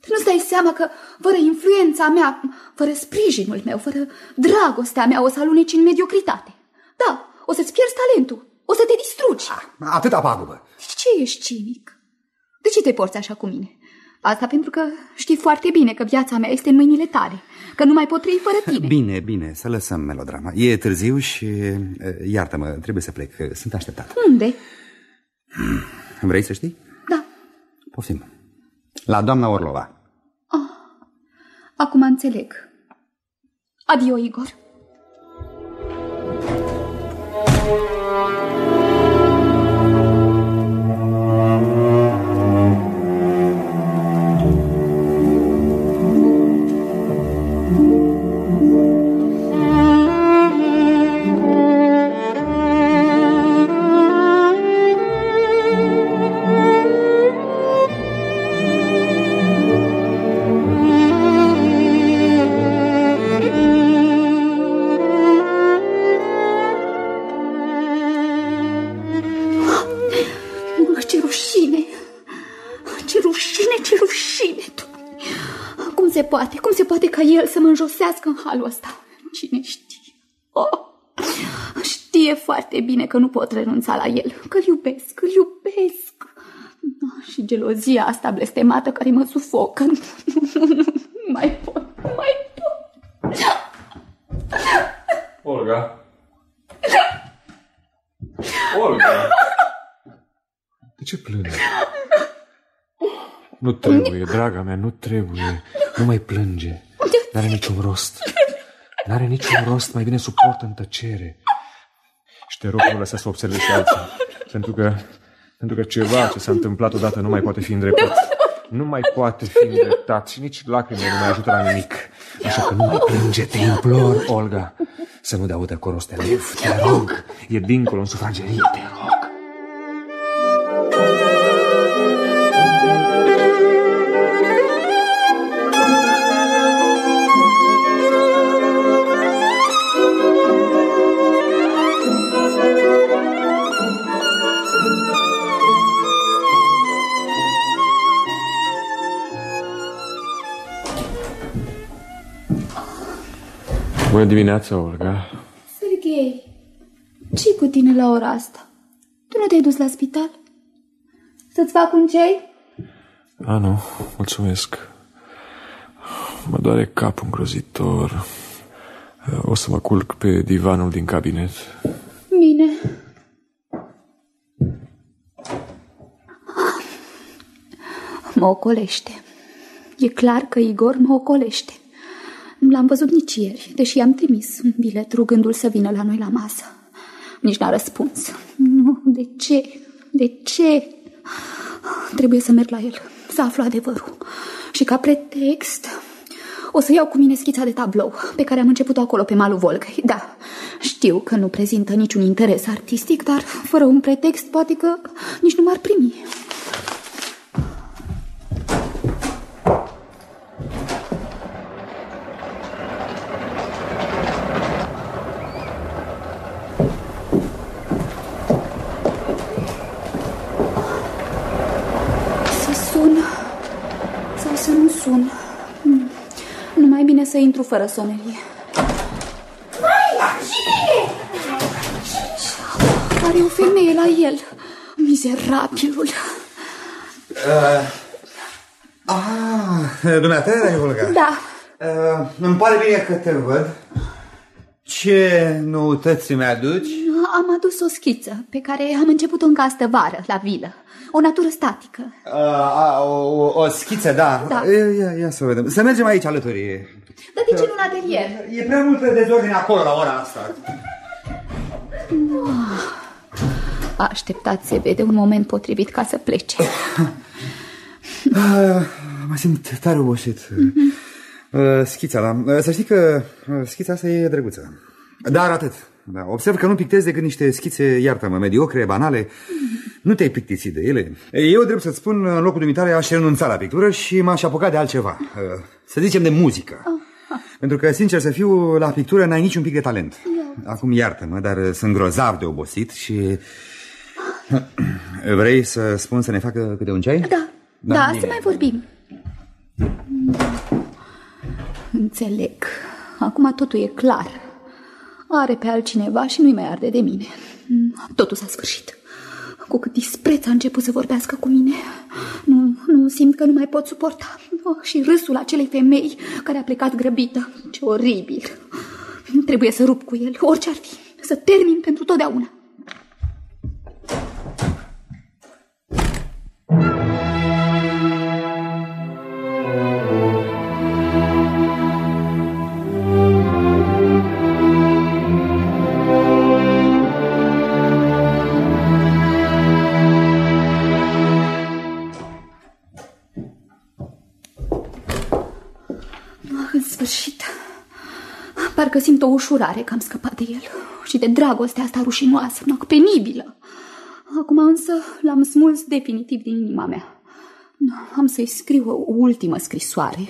S2: Tu nu-ți dai seama că fără influența mea, fără sprijinul meu, fără dragostea mea, o să aluneci în mediocritate. Da, o să-ți pierzi talentul, o să te distrugi.
S5: atâta pagubă.
S2: De ce ești cinic? De ce te porți așa cu mine? Asta pentru că știi foarte bine că viața mea este în mâinile tale, că nu mai pot trăi fără tine.
S5: Bine, bine, să lăsăm melodrama. E târziu și, uh, iartă-mă, trebuie să plec. Sunt așteptat.
S2: Unde?
S5: Vrei să știi?
S2: Da,
S5: Poftim. La doamna Orlova.
S2: acum înțeleg. Adio, Igor. El să mă înjosească în halul ăsta? Cine știe? Oh, știe foarte bine că nu pot renunța la el, că-l iubesc, îl iubesc. Ah, Și gelozia asta blestemată care mă sufocă. Nu, nu, nu, nu mai pot, nu mai pot.
S3: Olga. Olga. De ce plângi? Nu trebuie, draga mea, nu trebuie. Nu mai plânge. N-are niciun rost. N-are niciun rost, mai bine suportă în tăcere. Și te rog, nu lăsa să observe și alții. Pentru că, pentru că ceva ce s-a întâmplat odată nu mai poate fi îndreptat. Nu mai poate fi îndreptat și nici lacrimile nu mai ajută la nimic. Așa că nu mai plânge, te implor, Olga. Să nu te audă corostelev, te rog. E dincolo în sufragerie, te rog. Bună dimineața, Olga.
S2: Serghei, ce cu tine la ora asta? Tu nu te-ai dus la spital? Să-ți fac un ceai?
S3: A, nu, mulțumesc. Mă doare capul îngrozitor. O să mă culc pe divanul din cabinet.
S2: Bine. Mă ocolește. E clar că Igor mă ocolește. Nu l-am văzut nici ieri, deși i-am trimis un bilet rugându-l să vină la noi la masă. Nici n-a răspuns. Nu, de ce? De ce? Trebuie să merg la el, să aflu adevărul. Și ca pretext o să iau cu mine schița de tablou pe care am început-o acolo pe malul Volgăi. Da, știu că nu prezintă niciun interes artistic, dar fără un pretext poate că nici nu m-ar primi. Să intru fără sonerie.
S4: Maria, cine
S2: Are o femeie la el. Mizerabilul.
S5: Uh, ah, dumneata era Olga?
S2: Da.
S5: Uh, îmi pare bine că te văd. Ce noutăți mi-aduci?
S2: Am adus o schiță pe care am început-o încă astă vară, la vilă. O natură statică.
S5: Uh, a, o, o, o schiță, da.
S2: da.
S5: Ia, ia să vedem. Să mergem aici alături.
S2: Dar de ce nu în atelier?
S5: E prea multă dezordine acolo la ora asta.
S2: A așteptat se vede un moment potrivit ca să plece.
S5: Ah, mă simt tare obosit. Mm-hmm. Schița, da. Să știi că schița asta e drăguță. Dar atât. Da, observ că nu pictezi decât niște schițe, iartă-mă, mediocre, banale. Nu te-ai plictisit de ele. Eu, drept să-ți spun, în locul dumitare aș renunța la pictură și m-aș apuca de altceva. Să zicem de muzică. Oh. Pentru că, sincer să fiu, la pictură n-ai niciun pic de talent. Acum iartă-mă, dar sunt grozav de obosit și... Vrei să spun să ne facă câte un ceai?
S2: Da, da, da să mai vorbim. Înțeleg. Acum totul e clar. Are pe altcineva și nu-i mai arde de mine. Totul s-a sfârșit. Cu cât dispreț a început să vorbească cu mine. Nu, nu simt că nu mai pot suporta. Oh, și râsul acelei femei care a plecat grăbită. Ce oribil. Trebuie să rup cu el, orice ar fi. Să termin pentru totdeauna. O ușurare că am scăpat de el și de dragostea asta rușinoasă, penibilă. Acum însă l-am smuls definitiv din inima mea. Am să-i scriu o ultimă scrisoare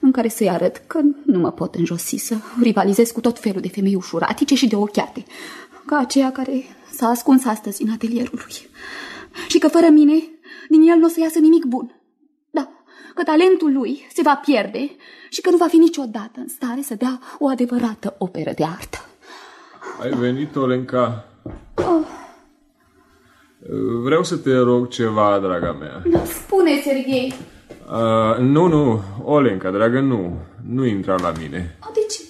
S2: în care să-i arăt că nu mă pot înjosi să rivalizez cu tot felul de femei ușuratice și de ochiate, ca aceea care s-a ascuns astăzi în atelierul lui. Și că fără mine, din el nu o să iasă nimic bun că talentul lui se va pierde și că nu va fi niciodată în stare să dea o adevărată operă de artă.
S3: Ai venit, Olenca? Oh. Vreau să te rog ceva, draga mea.
S2: Spune, Serghei.
S3: Uh, nu, nu, Olenca, dragă, nu. Nu intra la mine.
S2: Oh, de ce?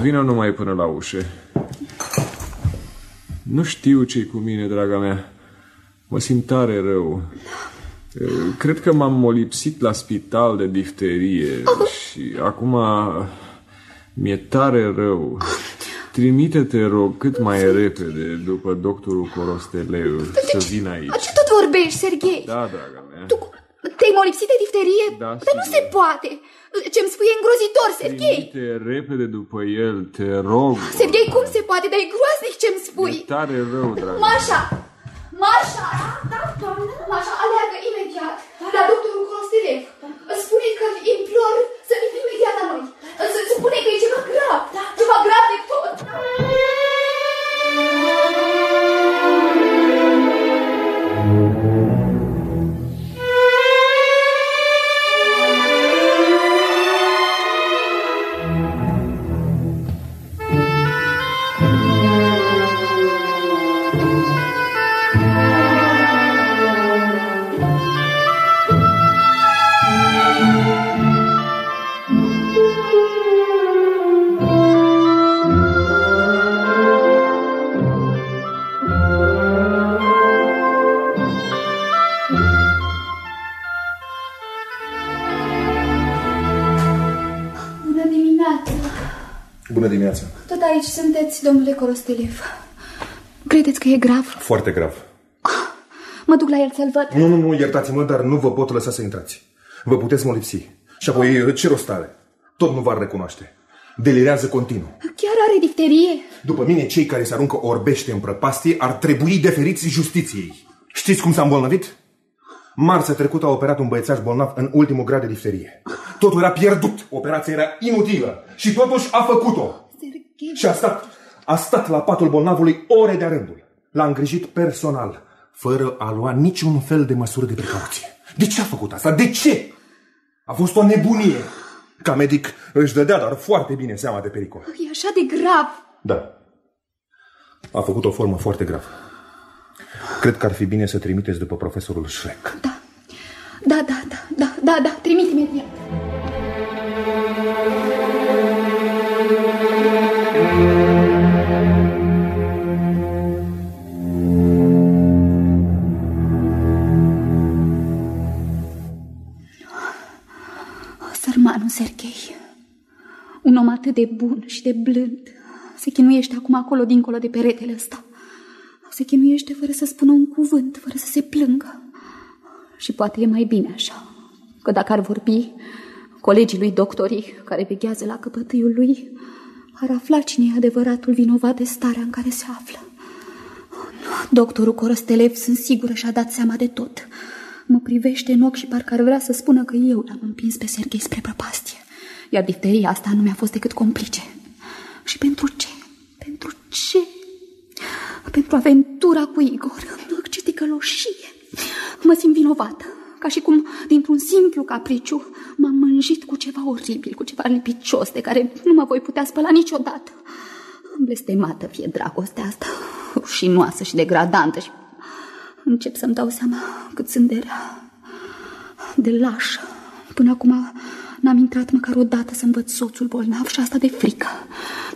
S3: Vino numai până la ușă. Nu știu ce cu mine, draga mea. Mă simt tare rău. Cred că m-am molipsit la spital de difterie oh. și acum mi-e tare rău. Trimite-te, rog, cât mai repede după doctorul Corosteleu să vină aici.
S2: Ce tot vorbești, Serghei?
S3: Da, draga mea.
S2: Tu te-ai molipsit de difterie?
S3: Da,
S2: Dar nu se poate. Ce-mi spui e îngrozitor, Serghei.
S3: Trimite repede după el, te rog.
S2: Serghei, cum se poate? Dar e groaznic ce-mi spui.
S3: E tare rău, draga
S2: Mașa, Mașa! Da, doamnă? Mașa, aleagă imediat la doctorul Costilev. Spune că implor să vină imediat la noi. Spune că e ceva grav, ceva grav de tot. Sunteți, domnule Corostelev. Credeți că e grav?
S6: Foarte grav.
S2: Mă duc la el să-l văd.
S6: Nu, nu, nu, iertați-mă, dar nu vă pot lăsa să intrați. Vă puteți molipsi. Și apoi, ce rost are? Tot nu v-ar recunoaște. Delirează continuu.
S2: Chiar are difterie?
S6: După mine, cei care se aruncă orbește în prăpastie ar trebui deferiți justiției. Știți cum s-a îmbolnăvit? Marțea trecută a operat un băiețaș bolnav în ultimul grad de difterie. Totul era pierdut, operația era inutilă și totuși a făcut-o.
S2: Serghei...
S6: Și a stat, a stat la patul bolnavului ore de-a rândul. L-a îngrijit personal, fără a lua niciun fel de măsură de precauție. De ce a făcut asta? De ce? A fost o nebunie. Ca medic își dădea dar foarte bine seama de pericol.
S2: E așa de grav.
S6: Da. A făcut o formă foarte gravă. Cred că ar fi bine să trimiteți după profesorul Shrek.
S2: Da. Da, da, da, da, da, da, trimit imediat. Serghei, un om atât de bun și de blând, se chinuiește acum acolo dincolo de peretele ăsta. Se chinuiește fără să spună un cuvânt, fără să se plângă. Și poate e mai bine așa, că dacă ar vorbi, colegii lui doctorii care veghează la căpătâiul lui ar afla cine e adevăratul vinovat de starea în care se află. Doctorul Corostelev, sunt sigură, și-a dat seama de tot. Mă privește în ochi și parcă ar vrea să spună că eu l-am împins pe Serghei spre prăpastie. Iar difteria asta nu mi-a fost decât complice. Și pentru ce? Pentru ce? Pentru aventura cu Igor. Ce ticăloșie! Mă simt vinovată. Ca și cum, dintr-un simplu capriciu, m-am mânjit cu ceva oribil, cu ceva lipicios, de care nu mă voi putea spăla niciodată. Blestemată fie dragostea asta, rușinoasă și degradantă și încep să-mi dau seama cât sunt de rea, de lașă. Până acum n-am intrat măcar o dată să învăț soțul bolnav și asta de frică.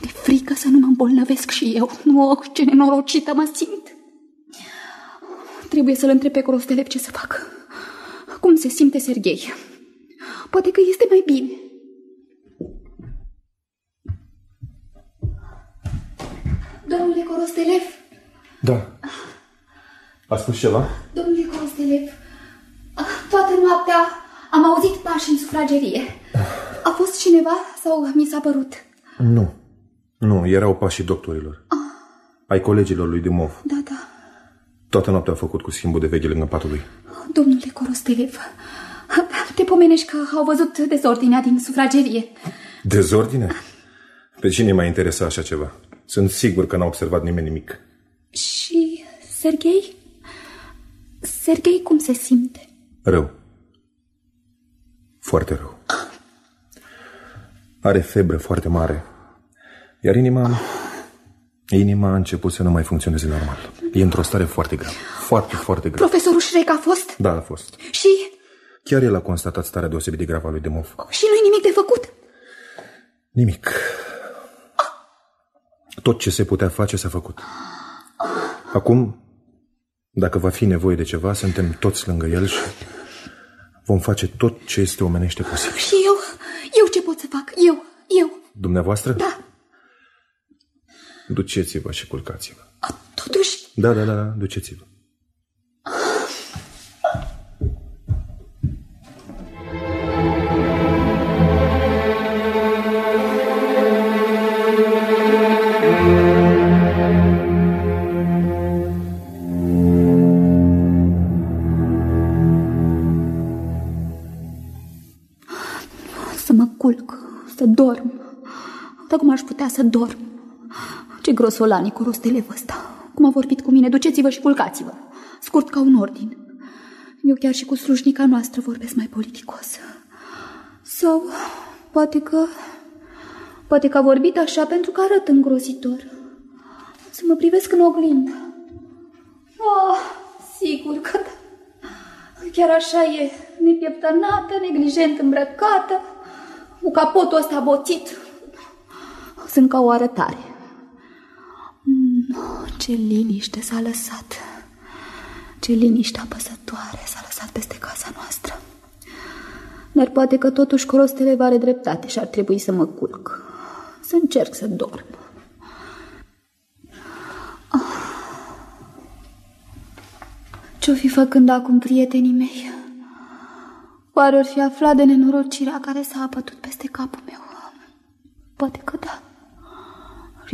S2: De frică să nu mă îmbolnăvesc și eu. Nu, oh, ce nenorocită mă simt. Trebuie să-l întreb pe Corostelep ce să fac. Cum se simte Serghei? Poate că este mai bine. Domnule Corostelev?
S6: Da. A spus ceva?
S2: Domnule Corostelev, toată noaptea am auzit pași în sufragerie. A fost cineva sau mi s-a părut?
S6: Nu. Nu, erau pașii doctorilor. Ah. Ai colegilor lui Dimov.
S2: Da, da.
S6: Toată noaptea a făcut cu schimbul de veche lângă patul lui.
S2: Domnule Corostelev, te pomenești că au văzut dezordinea din sufragerie.
S6: Dezordine? Pe cine mai interesa așa ceva? Sunt sigur că n-a observat nimeni nimic.
S2: Și Serghei? Serghei cum se simte?
S6: Rău. Foarte rău. Are febră foarte mare. Iar inima... Inima a început să nu mai funcționeze normal. E într-o stare foarte gravă. Foarte, foarte gravă.
S2: Profesorul Shrek a fost?
S6: Da, a fost.
S2: Și?
S6: Chiar el a constatat starea deosebit de gravă a lui Demov.
S2: Și nu-i nimic de făcut?
S6: Nimic. Tot ce se putea face s-a făcut. Acum, dacă va fi nevoie de ceva, suntem toți lângă el și vom face tot ce este omenește posibil.
S2: Și eu? Eu ce pot să fac? Eu? Eu?
S6: Dumneavoastră?
S2: Da.
S6: Duceți-vă și culcați-vă.
S2: A, totuși?
S6: Da, da, da, da, duceți-vă.
S2: Putea să dorm? Ce grosolani cu rostelevul ăsta. Cum a vorbit cu mine, duceți-vă și culcați-vă. Scurt ca un ordin. Eu chiar și cu slujnica noastră vorbesc mai politicos. Sau poate că... Poate că a vorbit așa pentru că arăt îngrozitor. Să mă privesc în oglindă. Oh, sigur că da. Chiar așa e, nepieptănată, neglijent îmbrăcată, cu capotul ăsta boțit. Sunt ca o arătare. Mm, ce liniște s-a lăsat. Ce liniște apăsătoare s-a lăsat peste casa noastră. Dar poate că totuși Corostele are dreptate și ar trebui să mă culc. Să încerc să dorm. Ce-o fi făcând acum prietenii mei? Oare ori fi aflat de nenorocirea care s-a apătut peste capul meu? Poate că da.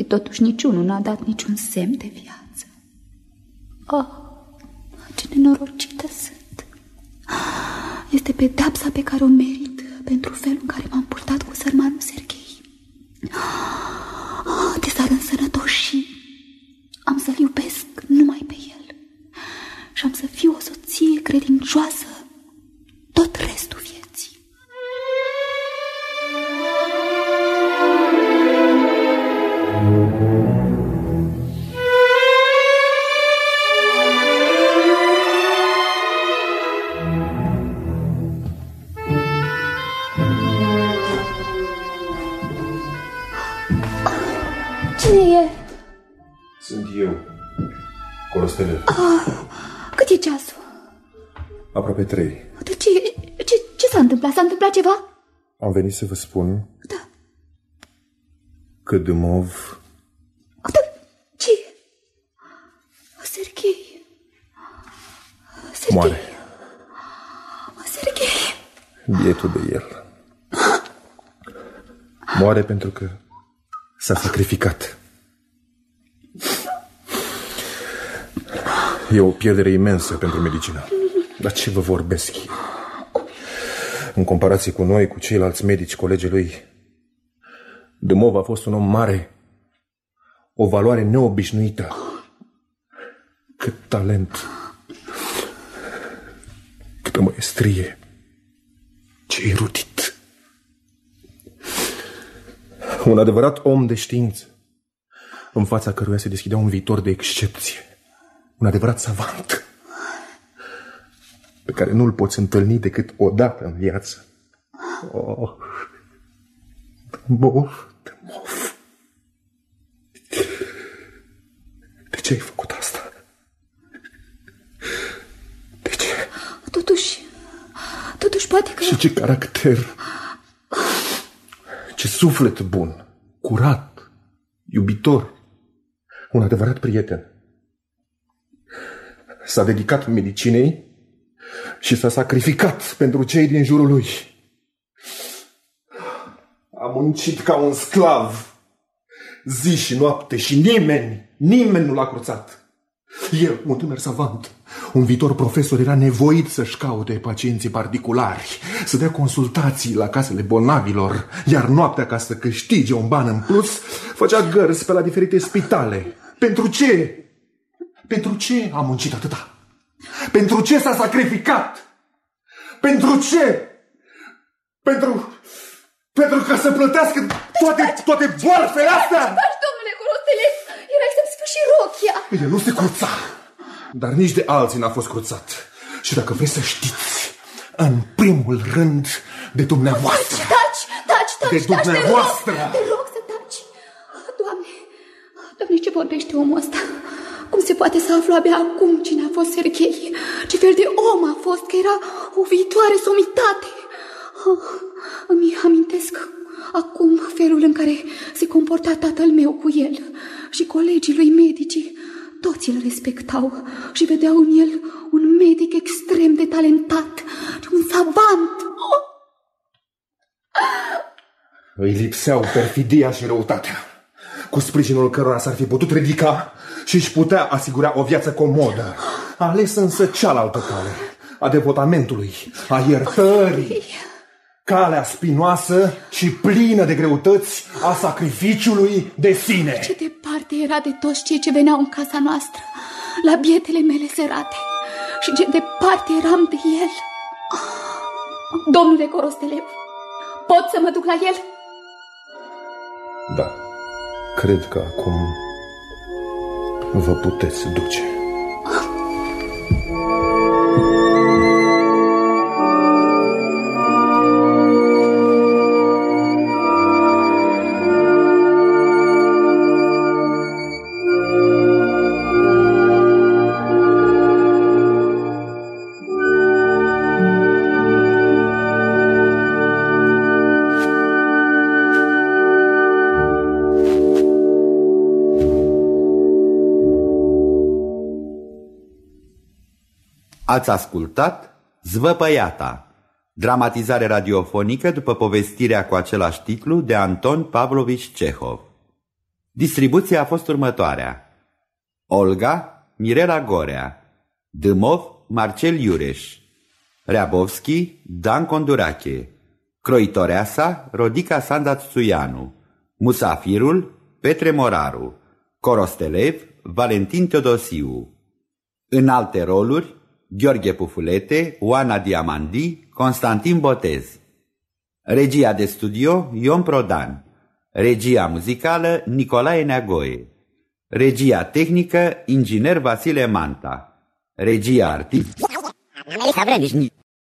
S2: Și totuși niciunul n-a dat niciun semn de viață. Oh, ce nenorocită sunt! Este pedapsa pe care o merit pentru felul în care m-am purtat cu sărmanul Serghei. De s-ar însănătoși, am să-l iubesc numai pe el și am să fiu o soție credincioasă tot restul vieții.
S6: Am venit să vă spun
S2: Da.
S6: că Dâmov
S2: Da, ce? Serghei. Serghei.
S6: moare.
S2: Serghei.
S6: Bietul de el. Moare pentru că s-a sacrificat. E o pierdere imensă pentru medicină. Dar ce vă vorbesc? În comparație cu noi, cu ceilalți medici, colegii lui, Dâmov a fost un om mare, o valoare neobișnuită. Cât talent, câtă maestrie, ce erudit. Un adevărat om de știință, în fața căruia se deschidea un viitor de excepție. Un adevărat savant, pe care nu-l poți întâlni decât o dată în viață. Oh, Dâmov, Dâmov. De ce ai făcut asta? De ce?
S2: Totuși, totuși poate că...
S6: Și ce caracter! Ce suflet bun, curat, iubitor, un adevărat prieten. S-a dedicat medicinei și s-a sacrificat pentru cei din jurul lui. A muncit ca un sclav, zi și noapte și nimeni, nimeni nu l-a cruțat. El, un tânăr savant, un viitor profesor, era nevoit să-și caute pacienții particulari, să dea consultații la casele bolnavilor, iar noaptea, ca să câștige un ban în plus, făcea gărzi pe la diferite spitale. Pentru ce? Pentru ce a muncit atâta? Pentru ce s-a sacrificat? Pentru ce? Pentru... Pentru ca să plătească toate, toate boarfele astea?
S2: Faci, domnule Corostele, erai să-mi sfârși rochia.
S6: El nu se cruța, dar nici de alții n-a fost cruțat. Și dacă vreți să știți, în primul rând de dumneavoastră.
S2: Taci, taci, taci,
S6: De
S2: taci, te rog,
S6: dumneavoastră.
S2: te rog să taci. Doamne, doamne, ce vorbește omul ăsta? Cum se poate să aflu abia acum cine a fost Serghei? Ce fel de om a fost, că era o viitoare somitate? Oh, îmi amintesc acum felul în care se comporta tatăl meu cu el și colegii lui medici. Toți îl respectau și vedeau în el un medic extrem de talentat, un savant. Oh!
S6: Îi lipseau perfidia și răutatea, cu sprijinul cărora s-ar fi putut ridica și își putea asigura o viață comodă. A ales însă cealaltă cale, a devotamentului, a iertării. Calea spinoasă și plină de greutăți a sacrificiului de sine.
S2: Ce departe era de toți cei ce veneau în casa noastră, la bietele mele serate, și ce departe eram de el. Domnule Corostelev, pot să mă duc la el?
S6: Da, cred că acum vă puteți duce.
S5: Ați ascultat Zvăpăiata, dramatizare radiofonică după povestirea cu același titlu de Anton Pavlovici Cehov. Distribuția a fost următoarea. Olga, Mirela Gorea, Dâmov, Marcel Iureș, Reabovski, Dan Condurache, Croitoreasa, Rodica Sandat Musafirul, Petre Moraru, Corostelev, Valentin Teodosiu. În alte roluri, Gheorghe Pufulete, Oana Diamandi, Constantin Botez. Regia de studio, Ion Prodan. Regia muzicală, Nicolae Neagoe. Regia tehnică, inginer Vasile Manta. Regia artistică...